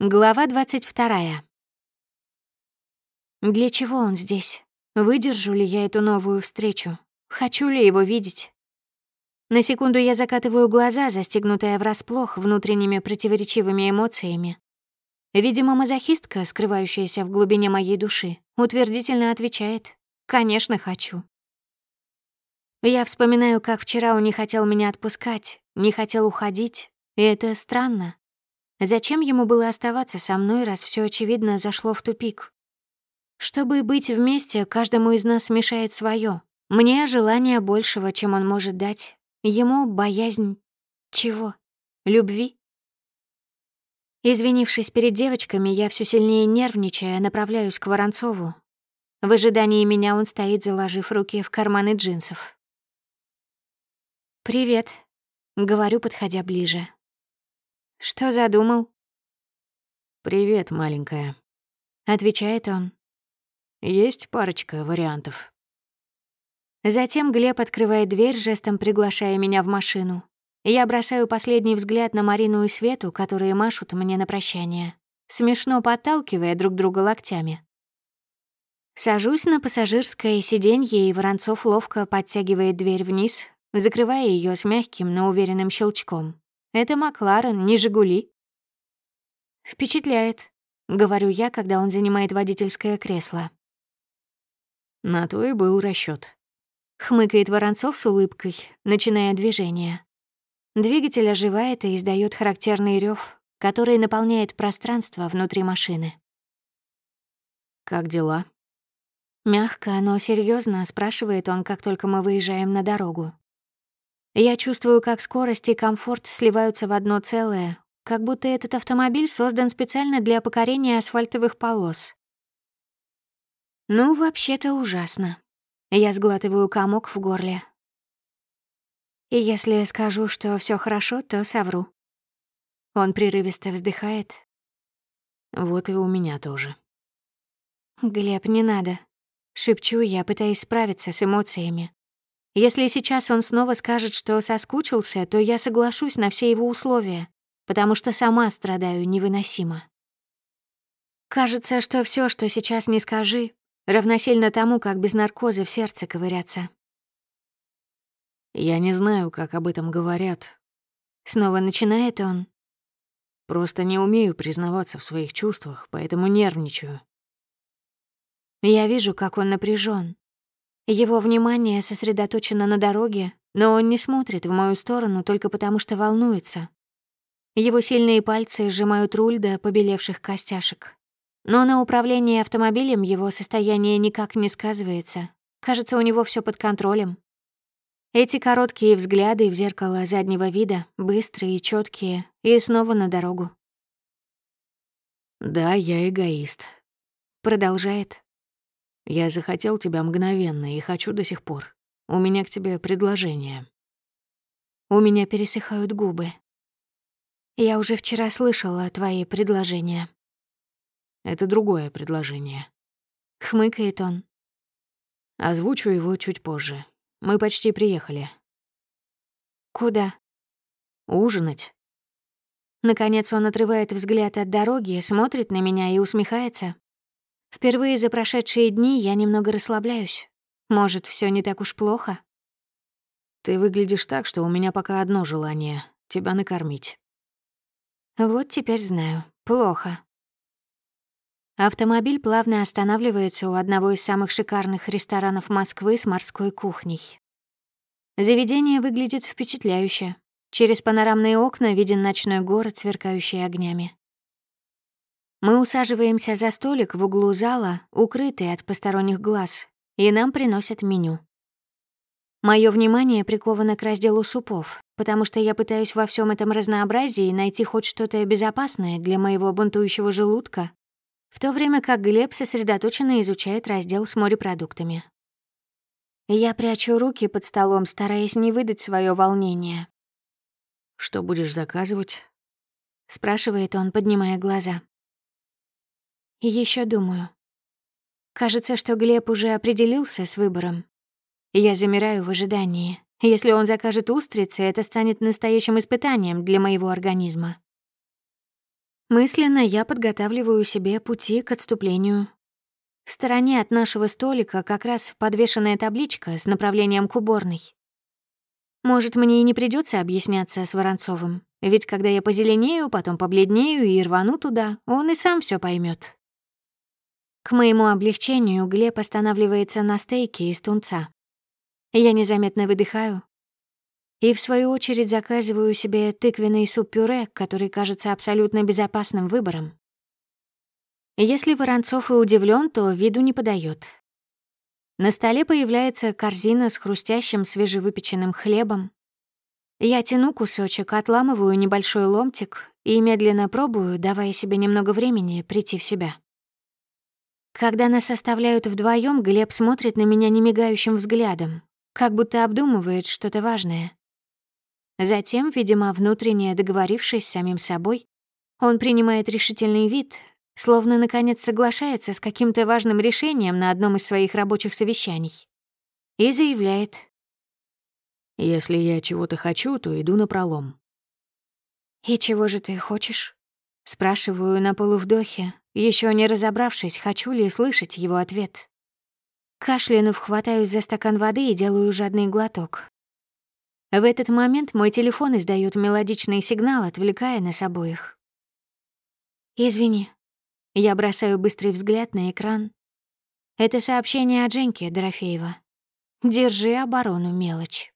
Глава 22. Для чего он здесь? Выдержу ли я эту новую встречу? Хочу ли его видеть? На секунду я закатываю глаза, застегнутая врасплох внутренними противоречивыми эмоциями. Видимо, мазохистка, скрывающаяся в глубине моей души, утвердительно отвечает «Конечно, хочу». Я вспоминаю, как вчера он не хотел меня отпускать, не хотел уходить, и это странно. Зачем ему было оставаться со мной, раз все очевидно зашло в тупик? Чтобы быть вместе, каждому из нас мешает свое. Мне желание большего, чем он может дать. Ему боязнь... Чего? Любви? Извинившись перед девочками, я все сильнее нервничая, направляюсь к Воронцову. В ожидании меня он стоит, заложив руки в карманы джинсов. «Привет», — говорю, подходя ближе. «Что задумал?» «Привет, маленькая», — отвечает он. «Есть парочка вариантов». Затем Глеб открывает дверь, жестом приглашая меня в машину. Я бросаю последний взгляд на Марину и Свету, которые машут мне на прощание, смешно подталкивая друг друга локтями. Сажусь на пассажирское сиденье, и Воронцов ловко подтягивает дверь вниз, закрывая ее с мягким, но уверенным щелчком. Это Макларен, не Жигули. Впечатляет, говорю я, когда он занимает водительское кресло. На то и был расчет. Хмыкает Воронцов с улыбкой, начиная движение. Двигатель оживает и издает характерный рев, который наполняет пространство внутри машины. «Как дела?» Мягко, но серьезно спрашивает он, как только мы выезжаем на дорогу. Я чувствую, как скорость и комфорт сливаются в одно целое, как будто этот автомобиль создан специально для покорения асфальтовых полос. Ну, вообще-то ужасно. Я сглатываю комок в горле. И если скажу, что все хорошо, то совру. Он прерывисто вздыхает. Вот и у меня тоже. «Глеб, не надо», — шепчу я, пытаясь справиться с эмоциями. Если сейчас он снова скажет, что соскучился, то я соглашусь на все его условия, потому что сама страдаю невыносимо. Кажется, что все, что сейчас не скажи, равносильно тому, как без наркоза в сердце ковыряться. «Я не знаю, как об этом говорят». Снова начинает он. «Просто не умею признаваться в своих чувствах, поэтому нервничаю». Я вижу, как он напряжен, его внимание сосредоточено на дороге, но он не смотрит в мою сторону только потому, что волнуется. Его сильные пальцы сжимают руль до побелевших костяшек. Но на управлении автомобилем его состояние никак не сказывается. Кажется, у него все под контролем. Эти короткие взгляды в зеркало заднего вида, быстрые и четкие, и снова на дорогу. «Да, я эгоист», — продолжает, я захотел тебя мгновенно и хочу до сих пор. У меня к тебе предложение. У меня пересыхают губы. Я уже вчера слышала твои предложения. Это другое предложение. Хмыкает он. Озвучу его чуть позже. Мы почти приехали. Куда? Ужинать. Наконец он отрывает взгляд от дороги, смотрит на меня и усмехается. Впервые за прошедшие дни я немного расслабляюсь. Может, все не так уж плохо? Ты выглядишь так, что у меня пока одно желание — тебя накормить. Вот теперь знаю. Плохо. Автомобиль плавно останавливается у одного из самых шикарных ресторанов Москвы с морской кухней. Заведение выглядит впечатляюще. Через панорамные окна виден ночной город, сверкающий огнями. Мы усаживаемся за столик в углу зала, укрытый от посторонних глаз, и нам приносят меню. Моё внимание приковано к разделу супов, потому что я пытаюсь во всем этом разнообразии найти хоть что-то безопасное для моего бунтующего желудка, в то время как Глеб сосредоточенно изучает раздел с морепродуктами. Я прячу руки под столом, стараясь не выдать свое волнение. «Что будешь заказывать?» — спрашивает он, поднимая глаза. Еще думаю. Кажется, что Глеб уже определился с выбором. Я замираю в ожидании. Если он закажет устрицы, это станет настоящим испытанием для моего организма. Мысленно я подготавливаю себе пути к отступлению. В стороне от нашего столика как раз подвешенная табличка с направлением к уборной. Может, мне и не придется объясняться с Воронцовым, ведь когда я позеленею, потом побледнею и рвану туда, он и сам все поймет. К моему облегчению Глеб останавливается на стейке из тунца. Я незаметно выдыхаю, и, в свою очередь, заказываю себе тыквенный суп-пюре, который кажется абсолютно безопасным выбором. Если Воронцов и удивлен, то виду не подает. На столе появляется корзина с хрустящим свежевыпеченным хлебом. Я тяну кусочек, отламываю небольшой ломтик и медленно пробую, давая себе немного времени прийти в себя. Когда нас оставляют вдвоем, Глеб смотрит на меня немигающим взглядом, как будто обдумывает что-то важное. Затем, видимо, внутренне договорившись с самим собой, он принимает решительный вид, словно, наконец, соглашается с каким-то важным решением на одном из своих рабочих совещаний. И заявляет. «Если я чего-то хочу, то иду на пролом. «И чего же ты хочешь?» Спрашиваю на полувдохе, еще не разобравшись, хочу ли слышать его ответ. Кашлянув, хватаюсь за стакан воды и делаю жадный глоток. В этот момент мой телефон издает мелодичный сигнал, отвлекая нас обоих. «Извини». Я бросаю быстрый взгляд на экран. Это сообщение от Женьки Дорофеева. «Держи оборону, мелочь».